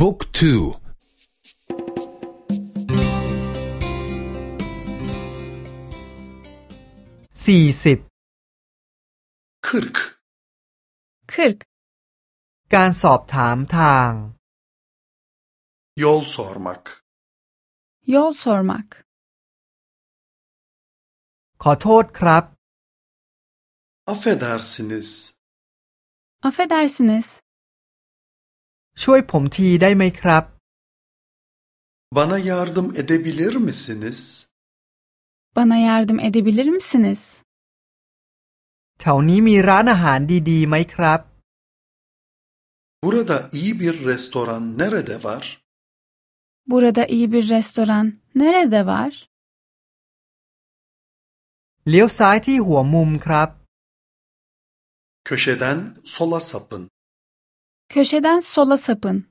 บุ๊กทูสี่สิบ kırk 40. การสอบถามทาง yol sormak Yol sormak. ขอโทษครับ affedersiniz Affedersiniz. ช่วยผมทีได้ไหมครับ bana yardım edebilir misiniz Bana yardım edebilir misiniz? แถวนี้มีร้านอาหารดีๆไหมครับ burada iyi bir restoran nerede var Burada iyi bir restoran nerede var? เลี้ยวซ้ายที่หัวมุมครับ köşeden sola sapın Köşeden sola sapın.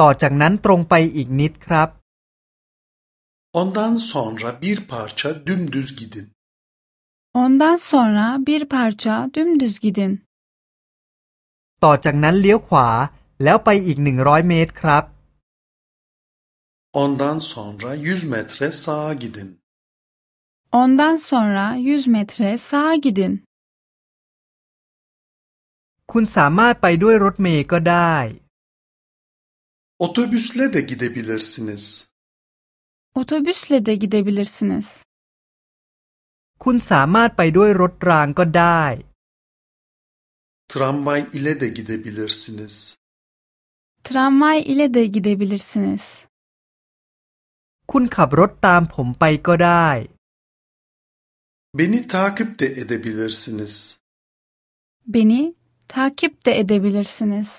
ต่อจากนั้นตรงไปอีกนิดครับ ondan sonra bir parça dümdüz gidin Ondan sonra bir parça dümdüz gidin. ต่อจากนั้นเลี้ยวขวาแล้วไปอีกหนึ่งร้อยเมตรครับ ondan sonra 100 metre sağa gidin Ondan sonra 100 metre sağa gidin. คุณสามารถไปด้วยรถเมล์ก็ได้ otobüsle de gidebilirsiniz Otobüsle de gidebilirsiniz. คุณสามารถไปด้วยรถรางก็ได้ tramvay ile de gidebilirsiniz Tramvay ile de gidebilirsiniz. คุณขับรถตามผมไปก็ได้ beni takip de edebilirsiniz Beni takip de edebilirsiniz.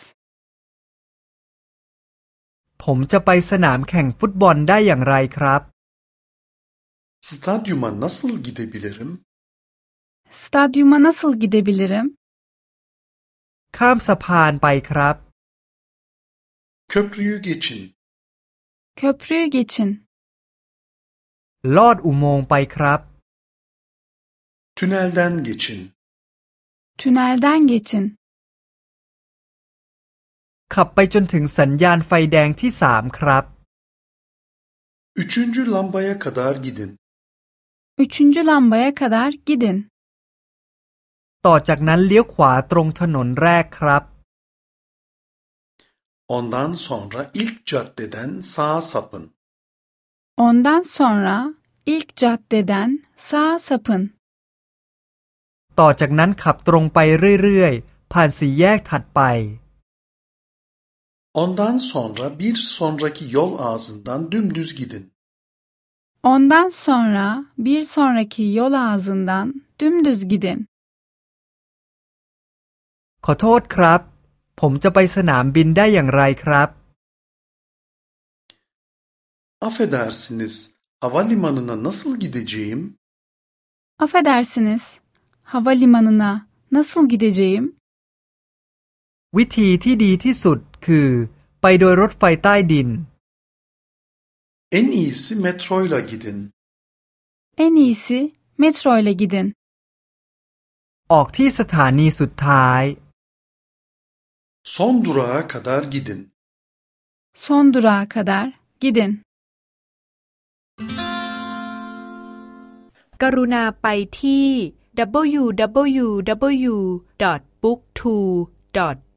ผมจะไปสนามแข่งฟุตบอลได้อย่างไรครับ stadyuma nasıl gidebilirim Stadyuma nasıl gidebilirim? ข้ามสะพานไปครับ köprüyü geçin Köprüyü geçin. ลอดอุโมงค์ไปครับ tünelden geçin Tünelden geçin. ขับไปจนถึงสัญญาณไฟแดงที่สามครับ üçüncü lambaya kadar gidin Üçüncü lambaya kadar gidin. ต่อจากนั้นเลี้ยวขวาตรงถนนแรกครับ ondan sonra ilk caddeden sağa sapın Ondan sonra ilk caddeden sağa sapın. ต่อจากนั้นขับตรงไปเรื่อยๆ ผ่านสี่แยกถัดไป ondan sonra bir sonraki yol ağzından dümdüz gidin Ondan sonra bir sonraki yol ağzından dümdüz gidin. ขอโทษครับ ผมจะไปสนามบินได้อย่างไรครับ affedersiniz havalimanına nasıl gideceğim Affedersiniz. Havalimanına nasıl gideceğim? วิธีที่ดีที่สุดคือ ไปโดยรถไฟใต้ดิน en iyisi metroyla gidin En iyisi metro ile gidin. ออกที่สถานีสุดท้าย son durağa kadar gidin Son durağa kadar gidin. กรุณาไปที่